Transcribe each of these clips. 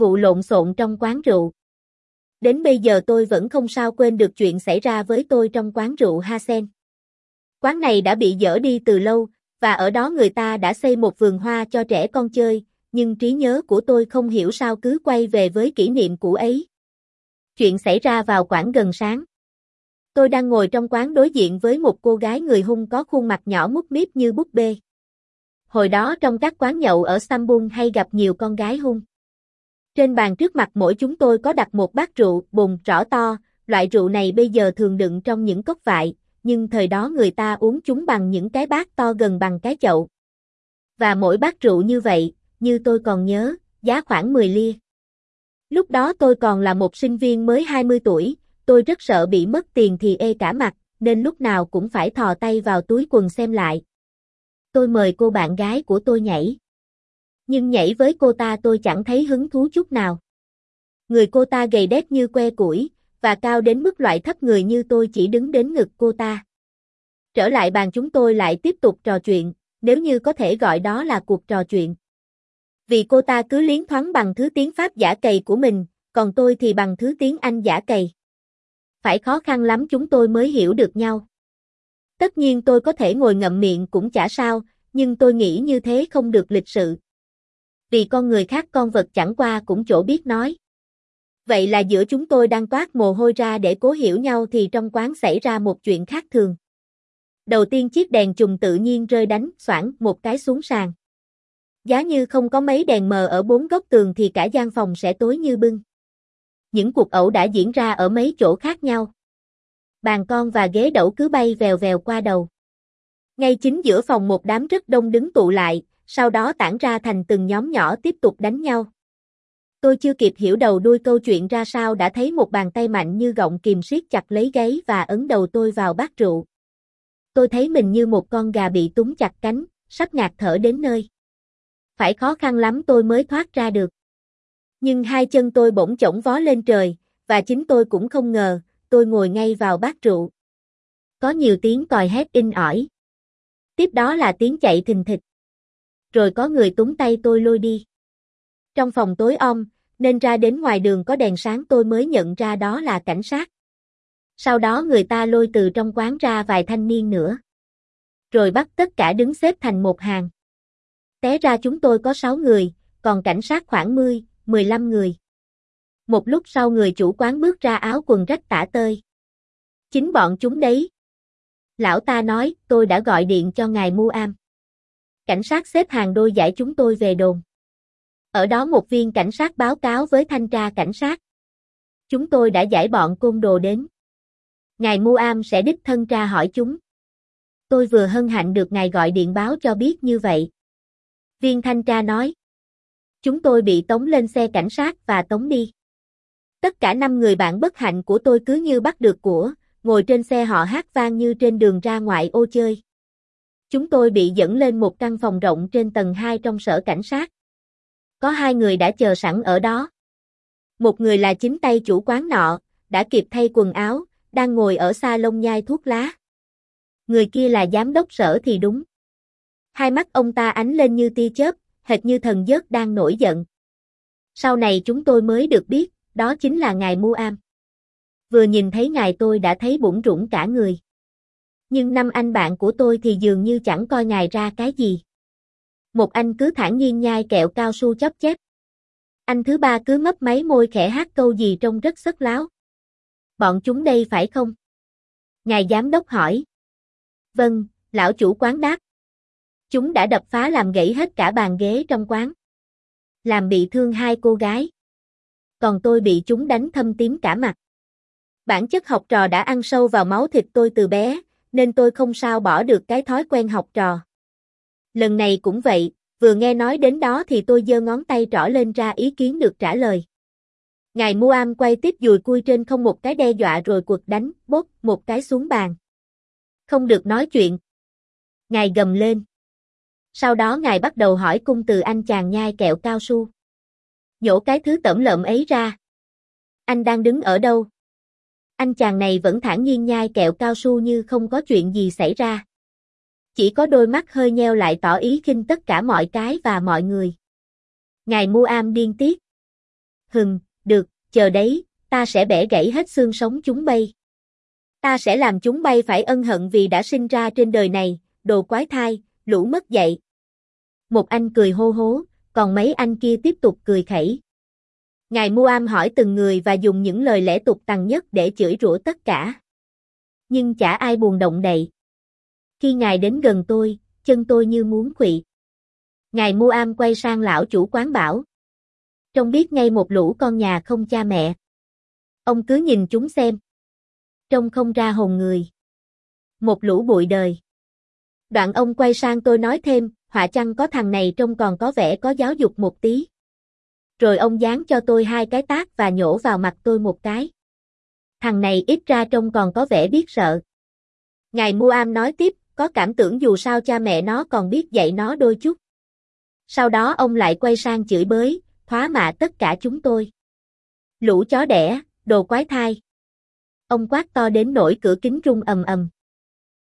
vụ lộn xộn trong quán rượu. Đến bây giờ tôi vẫn không sao quên được chuyện xảy ra với tôi trong quán rượu Hasen. Quán này đã bị dỡ đi từ lâu, và ở đó người ta đã xây một vườn hoa cho trẻ con chơi, nhưng trí nhớ của tôi không hiểu sao cứ quay về với kỷ niệm cũ ấy. Chuyện xảy ra vào khoảng gần sáng. Tôi đang ngồi trong quán đối diện với một cô gái người hung có khuôn mặt nhỏ mút míp như búp bê. Hồi đó trong các quán nhậu ở Sambung hay gặp nhiều con gái hung. Trên bàn trước mặt mỗi chúng tôi có đặt một bát rượu, bùng, rõ to, loại rượu này bây giờ thường đựng trong những cốc vại, nhưng thời đó người ta uống chúng bằng những cái bát to gần bằng cái chậu. Và mỗi bát rượu như vậy, như tôi còn nhớ, giá khoảng 10 lia. Lúc đó tôi còn là một sinh viên mới 20 tuổi, tôi rất sợ bị mất tiền thì ê cả mặt, nên lúc nào cũng phải thò tay vào túi quần xem lại. Tôi mời cô bạn gái của tôi nhảy. Nhưng nhảy với cô ta tôi chẳng thấy hứng thú chút nào. Người cô ta gầy đét như que củi, và cao đến mức loại thấp người như tôi chỉ đứng đến ngực cô ta. Trở lại bàn chúng tôi lại tiếp tục trò chuyện, nếu như có thể gọi đó là cuộc trò chuyện. Vì cô ta cứ liến thoáng bằng thứ tiếng Pháp giả cầy của mình, còn tôi thì bằng thứ tiếng Anh giả cầy. Phải khó khăn lắm chúng tôi mới hiểu được nhau. Tất nhiên tôi có thể ngồi ngậm miệng cũng chả sao, nhưng tôi nghĩ như thế không được lịch sự. Vì con người khác con vật chẳng qua cũng chỗ biết nói. Vậy là giữa chúng tôi đang toát mồ hôi ra để cố hiểu nhau thì trong quán xảy ra một chuyện khác thường. Đầu tiên chiếc đèn trùng tự nhiên rơi đánh xoảng một cái xuống sàn. Giá như không có mấy đèn mờ ở bốn góc tường thì cả gian phòng sẽ tối như bưng. Những cuộc ẩu đã diễn ra ở mấy chỗ khác nhau. Bàn con và ghế đẩu cứ bay vèo vèo qua đầu. Ngay chính giữa phòng một đám rất đông đứng tụ lại, sau đó tản ra thành từng nhóm nhỏ tiếp tục đánh nhau. Tôi chưa kịp hiểu đầu đuôi câu chuyện ra sao đã thấy một bàn tay mạnh như gọng kìm siết chặt lấy gáy và ấn đầu tôi vào bát rượu. Tôi thấy mình như một con gà bị túng chặt cánh, sắp ngạt thở đến nơi. Phải khó khăn lắm tôi mới thoát ra được. Nhưng hai chân tôi bỗng chổng vó lên trời, và chính tôi cũng không ngờ, tôi ngồi ngay vào bát rượu. Có nhiều tiếng còi hét in ỏi. Tiếp đó là tiếng chạy thình thịch. Rồi có người túng tay tôi lôi đi. Trong phòng tối om, nên ra đến ngoài đường có đèn sáng tôi mới nhận ra đó là cảnh sát. Sau đó người ta lôi từ trong quán ra vài thanh niên nữa. Rồi bắt tất cả đứng xếp thành một hàng. Té ra chúng tôi có 6 người, còn cảnh sát khoảng 10, 15 người. Một lúc sau người chủ quán bước ra áo quần rách tả tơi. Chính bọn chúng đấy. Lão ta nói, tôi đã gọi điện cho ngài Mu Am. Cảnh sát xếp hàng đôi giải chúng tôi về đồn. Ở đó một viên cảnh sát báo cáo với thanh tra cảnh sát. Chúng tôi đã giải bọn côn đồ đến. Ngài Muam sẽ đích thân tra hỏi chúng. Tôi vừa hân hạnh được ngài gọi điện báo cho biết như vậy. Viên thanh tra nói. Chúng tôi bị tống lên xe cảnh sát và tống đi. Tất cả năm người bạn bất hạnh của tôi cứ như bắt được của, ngồi trên xe họ hát vang như trên đường ra ngoại ô chơi. Chúng tôi bị dẫn lên một căn phòng rộng trên tầng 2 trong sở cảnh sát. Có hai người đã chờ sẵn ở đó. Một người là chính tay chủ quán nọ, đã kịp thay quần áo, đang ngồi ở xa lông nhai thuốc lá. Người kia là giám đốc sở thì đúng. Hai mắt ông ta ánh lên như tia chớp, hệt như thần giớt đang nổi giận. Sau này chúng tôi mới được biết, đó chính là ngài Mu Am. Vừa nhìn thấy ngài tôi đã thấy bủng rủng cả người. Nhưng năm anh bạn của tôi thì dường như chẳng coi ngài ra cái gì. Một anh cứ thản nhiên nhai kẹo cao su chóp chép. Anh thứ ba cứ mấp máy môi khẽ hát câu gì trông rất sất láo. Bọn chúng đây phải không? Ngài giám đốc hỏi. Vâng, lão chủ quán đáp. Chúng đã đập phá làm gãy hết cả bàn ghế trong quán. Làm bị thương hai cô gái. Còn tôi bị chúng đánh thâm tím cả mặt. Bản chất học trò đã ăn sâu vào máu thịt tôi từ bé, nên tôi không sao bỏ được cái thói quen học trò. Lần này cũng vậy, vừa nghe nói đến đó thì tôi giơ ngón tay trỏ lên ra ý kiến được trả lời. Ngài Muam quay tiếp dùi cui trên không một cái đe dọa rồi quật đánh, bốt một cái xuống bàn. Không được nói chuyện. Ngài gầm lên. Sau đó ngài bắt đầu hỏi cung từ anh chàng nhai kẹo cao su. Nhổ cái thứ tẩm lợm ấy ra. Anh đang đứng ở đâu? Anh chàng này vẫn thản nhiên nhai kẹo cao su như không có chuyện gì xảy ra. Chỉ có đôi mắt hơi nheo lại tỏ ý khinh tất cả mọi cái và mọi người. Ngài Muam điên tiết. hừng, được, chờ đấy, ta sẽ bẻ gãy hết xương sống chúng bay. Ta sẽ làm chúng bay phải ân hận vì đã sinh ra trên đời này, đồ quái thai, lũ mất dạy. Một anh cười hô hố, còn mấy anh kia tiếp tục cười khẩy. Ngài Muam hỏi từng người và dùng những lời lẽ tục tằn nhất để chửi rủa tất cả. Nhưng chả ai buồn động đậy. Khi ngài đến gần tôi, chân tôi như muốn quỵ. Ngài Muam quay sang lão chủ quán bảo. Trông biết ngay một lũ con nhà không cha mẹ. Ông cứ nhìn chúng xem. Trông không ra hồn người. Một lũ bụi đời. Đoạn ông quay sang tôi nói thêm, họa chăng có thằng này trông còn có vẻ có giáo dục một tí. Rồi ông dán cho tôi hai cái tác và nhổ vào mặt tôi một cái. Thằng này ít ra trông còn có vẻ biết sợ. Ngài Muam nói tiếp, có cảm tưởng dù sao cha mẹ nó còn biết dạy nó đôi chút. Sau đó ông lại quay sang chửi bới, thoá mạ tất cả chúng tôi. Lũ chó đẻ, đồ quái thai. Ông quát to đến nỗi cửa kính rung ầm ầm.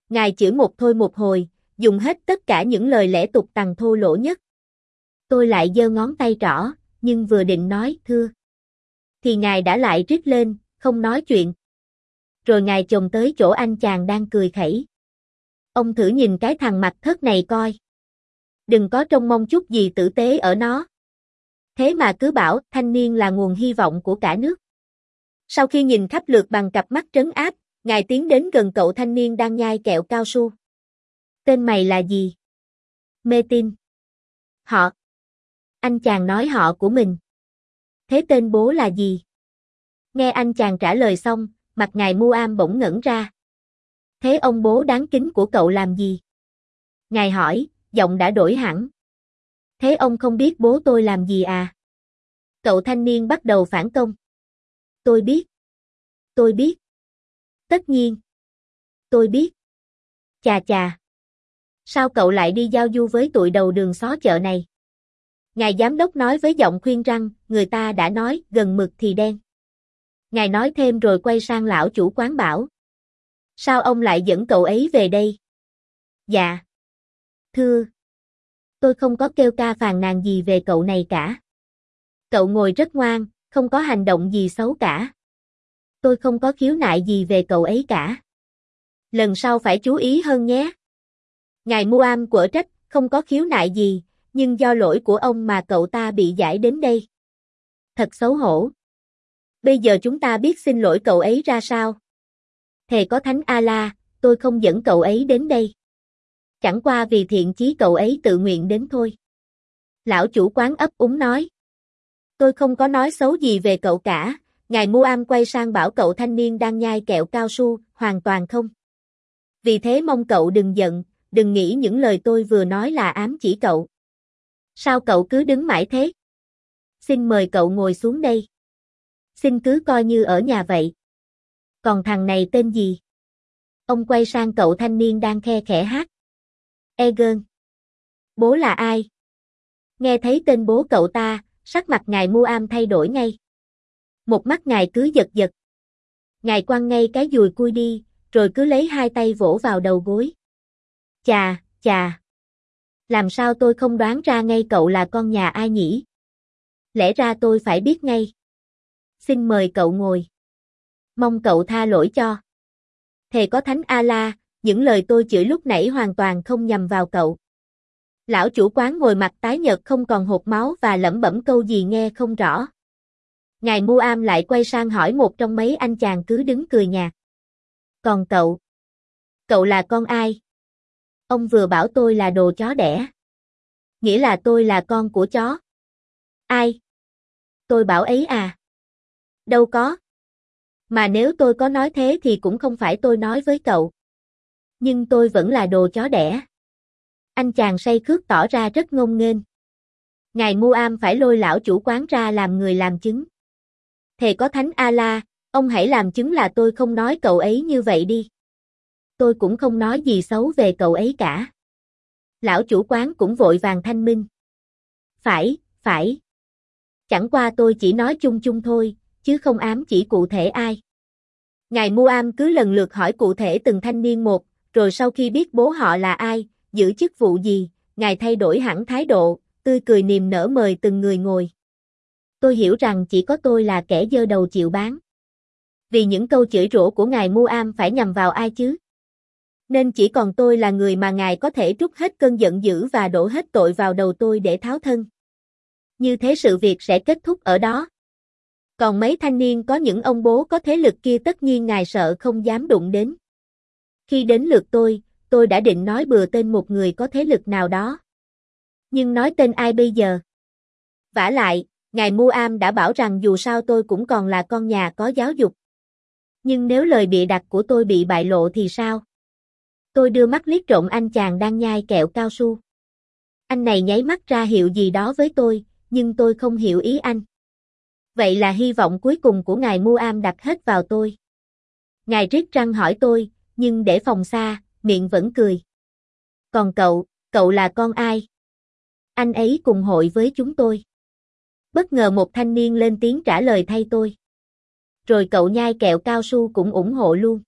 Ngài chửi một thôi một hồi, dùng hết tất cả những lời lẽ tục tằng thô lỗ nhất. Tôi lại giơ ngón tay trỏ, nhưng vừa định nói thưa. Thì ngài đã lại rít lên, không nói chuyện. Rồi ngài chồng tới chỗ anh chàng đang cười khẩy. Ông thử nhìn cái thằng mặt thất này coi. Đừng có trông mong chút gì tử tế ở nó. Thế mà cứ bảo thanh niên là nguồn hy vọng của cả nước. Sau khi nhìn khắp lượt bằng cặp mắt trấn áp, ngài tiến đến gần cậu thanh niên đang nhai kẹo cao su. Tên mày là gì? Mê tin. Họ. Anh chàng nói họ của mình. Thế tên bố là gì? Nghe anh chàng trả lời xong, mặt ngài Muam bỗng ngẩn ra. Thế ông bố đáng kính của cậu làm gì? Ngài hỏi, giọng đã đổi hẳn. Thế ông không biết bố tôi làm gì à? Cậu thanh niên bắt đầu phản công. Tôi biết. Tôi biết. Tất nhiên. Tôi biết. Chà chà. Sao cậu lại đi giao du với tụi đầu đường xó chợ này? Ngài giám đốc nói với giọng khuyên răng, người ta đã nói, gần mực thì đen. Ngài nói thêm rồi quay sang lão chủ quán bảo. Sao ông lại dẫn cậu ấy về đây? Dạ. Thưa. Tôi không có kêu ca phàn nàn gì về cậu này cả. Cậu ngồi rất ngoan, không có hành động gì xấu cả. Tôi không có khiếu nại gì về cậu ấy cả. Lần sau phải chú ý hơn nhé. Ngài Muam của trách, không có khiếu nại gì, nhưng do lỗi của ông mà cậu ta bị giải đến đây. Thật xấu hổ. Bây giờ chúng ta biết xin lỗi cậu ấy ra sao? Thề có Thánh A-la, tôi không dẫn cậu ấy đến đây. Chẳng qua vì thiện chí cậu ấy tự nguyện đến thôi. Lão chủ quán ấp úng nói. Tôi không có nói xấu gì về cậu cả, ngài Muam quay sang bảo cậu thanh niên đang nhai kẹo cao su, hoàn toàn không. Vì thế mong cậu đừng giận, đừng nghĩ những lời tôi vừa nói là ám chỉ cậu. Sao cậu cứ đứng mãi thế? Xin mời cậu ngồi xuống đây. Xin cứ coi như ở nhà vậy. Còn thằng này tên gì? Ông quay sang cậu thanh niên đang khe khẽ hát. Egon. Bố là ai? Nghe thấy tên bố cậu ta, sắc mặt ngài Muam thay đổi ngay. Một mắt ngài cứ giật giật. Ngài quăng ngay cái dùi cui đi, rồi cứ lấy hai tay vỗ vào đầu gối. Chà, chà. Làm sao tôi không đoán ra ngay cậu là con nhà ai nhỉ? Lẽ ra tôi phải biết ngay. Xin mời cậu ngồi. Mong cậu tha lỗi cho. Thề có thánh A-la, những lời tôi chửi lúc nãy hoàn toàn không nhằm vào cậu. Lão chủ quán ngồi mặt tái nhợt không còn hột máu và lẩm bẩm câu gì nghe không rõ. Ngài Muam lại quay sang hỏi một trong mấy anh chàng cứ đứng cười nhạt. Còn cậu? Cậu là con ai? Ông vừa bảo tôi là đồ chó đẻ. Nghĩa là tôi là con của chó. Ai? Tôi bảo ấy à? Đâu có. Mà nếu tôi có nói thế thì cũng không phải tôi nói với cậu. Nhưng tôi vẫn là đồ chó đẻ. Anh chàng say khước tỏ ra rất ngông nghênh. Ngài Muam phải lôi lão chủ quán ra làm người làm chứng. Thề có thánh A-la, ông hãy làm chứng là tôi không nói cậu ấy như vậy đi tôi cũng không nói gì xấu về cậu ấy cả. Lão chủ quán cũng vội vàng thanh minh. Phải, phải. Chẳng qua tôi chỉ nói chung chung thôi, chứ không ám chỉ cụ thể ai. Ngài Muam cứ lần lượt hỏi cụ thể từng thanh niên một, rồi sau khi biết bố họ là ai, giữ chức vụ gì, Ngài thay đổi hẳn thái độ, tươi cười niềm nở mời từng người ngồi. Tôi hiểu rằng chỉ có tôi là kẻ dơ đầu chịu bán. Vì những câu chửi rủa của ngài Muam phải nhằm vào ai chứ? Nên chỉ còn tôi là người mà ngài có thể trút hết cơn giận dữ và đổ hết tội vào đầu tôi để tháo thân. Như thế sự việc sẽ kết thúc ở đó. Còn mấy thanh niên có những ông bố có thế lực kia tất nhiên ngài sợ không dám đụng đến. Khi đến lượt tôi, tôi đã định nói bừa tên một người có thế lực nào đó. Nhưng nói tên ai bây giờ? vả lại, ngài Muam đã bảo rằng dù sao tôi cũng còn là con nhà có giáo dục. Nhưng nếu lời bịa đặt của tôi bị bại lộ thì sao? Tôi đưa mắt liếc trộm anh chàng đang nhai kẹo cao su. Anh này nháy mắt ra hiệu gì đó với tôi, nhưng tôi không hiểu ý anh. Vậy là hy vọng cuối cùng của ngài Muam đặt hết vào tôi. Ngài riết răng hỏi tôi, nhưng để phòng xa, miệng vẫn cười. Còn cậu, cậu là con ai? Anh ấy cùng hội với chúng tôi. Bất ngờ một thanh niên lên tiếng trả lời thay tôi. Rồi cậu nhai kẹo cao su cũng ủng hộ luôn.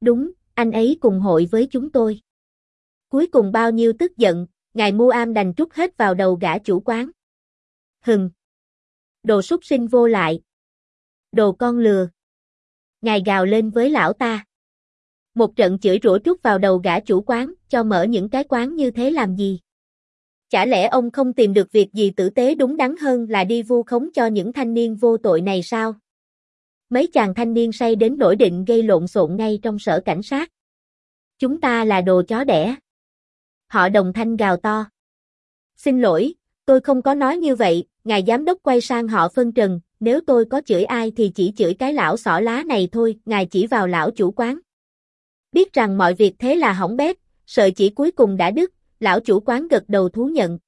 Đúng, anh ấy cùng hội với chúng tôi. Cuối cùng bao nhiêu tức giận, ngài Mu Am đành trút hết vào đầu gã chủ quán. Hừng. Đồ súc sinh vô lại. Đồ con lừa. Ngài gào lên với lão ta. Một trận chửi rủa trút vào đầu gã chủ quán, cho mở những cái quán như thế làm gì? Chả lẽ ông không tìm được việc gì tử tế đúng đắn hơn là đi vu khống cho những thanh niên vô tội này sao? Mấy chàng thanh niên say đến nổi định gây lộn xộn ngay trong sở cảnh sát. Chúng ta là đồ chó đẻ. Họ đồng thanh gào to. Xin lỗi, tôi không có nói như vậy, ngài giám đốc quay sang họ phân trần, nếu tôi có chửi ai thì chỉ chửi cái lão xỏ lá này thôi, ngài chỉ vào lão chủ quán. Biết rằng mọi việc thế là hỏng bét, sợi chỉ cuối cùng đã đứt, lão chủ quán gật đầu thú nhận.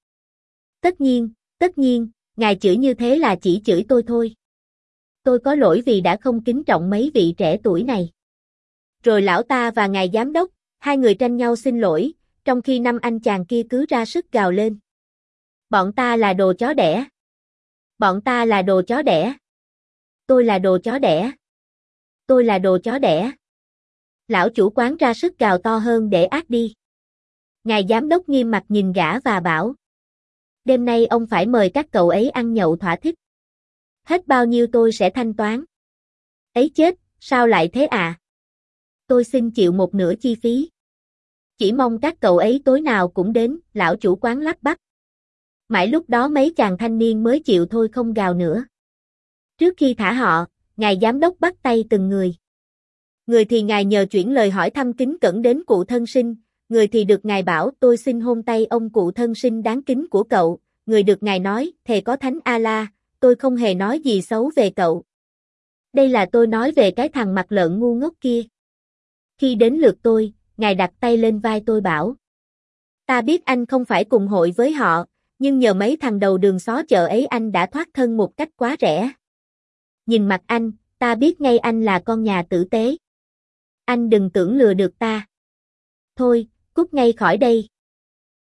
Tất nhiên, tất nhiên, ngài chửi như thế là chỉ chửi tôi thôi. Tôi có lỗi vì đã không kính trọng mấy vị trẻ tuổi này. Rồi lão ta và ngài giám đốc, hai người tranh nhau xin lỗi, trong khi năm anh chàng kia cứ ra sức gào lên. Bọn ta là đồ chó đẻ. Bọn ta là đồ chó đẻ. Tôi là đồ chó đẻ. Tôi là đồ chó đẻ. Lão chủ quán ra sức gào to hơn để ác đi. Ngài giám đốc nghiêm mặt nhìn gã và bảo. Đêm nay ông phải mời các cậu ấy ăn nhậu thỏa thích. Hết bao nhiêu tôi sẽ thanh toán. Ấy chết, sao lại thế à? Tôi xin chịu một nửa chi phí. Chỉ mong các cậu ấy tối nào cũng đến, lão chủ quán lắp bắp. Mãi lúc đó mấy chàng thanh niên mới chịu thôi không gào nữa. Trước khi thả họ, ngài giám đốc bắt tay từng người. Người thì ngài nhờ chuyển lời hỏi thăm kính cẩn đến cụ thân sinh, người thì được ngài bảo tôi xin hôn tay ông cụ thân sinh đáng kính của cậu, người được ngài nói, thề có thánh A-la, tôi không hề nói gì xấu về cậu. Đây là tôi nói về cái thằng mặt lợn ngu ngốc kia. Khi đến lượt tôi, ngài đặt tay lên vai tôi bảo. Ta biết anh không phải cùng hội với họ, nhưng nhờ mấy thằng đầu đường xó chợ ấy anh đã thoát thân một cách quá rẻ. Nhìn mặt anh, ta biết ngay anh là con nhà tử tế. Anh đừng tưởng lừa được ta. Thôi, cút ngay khỏi đây.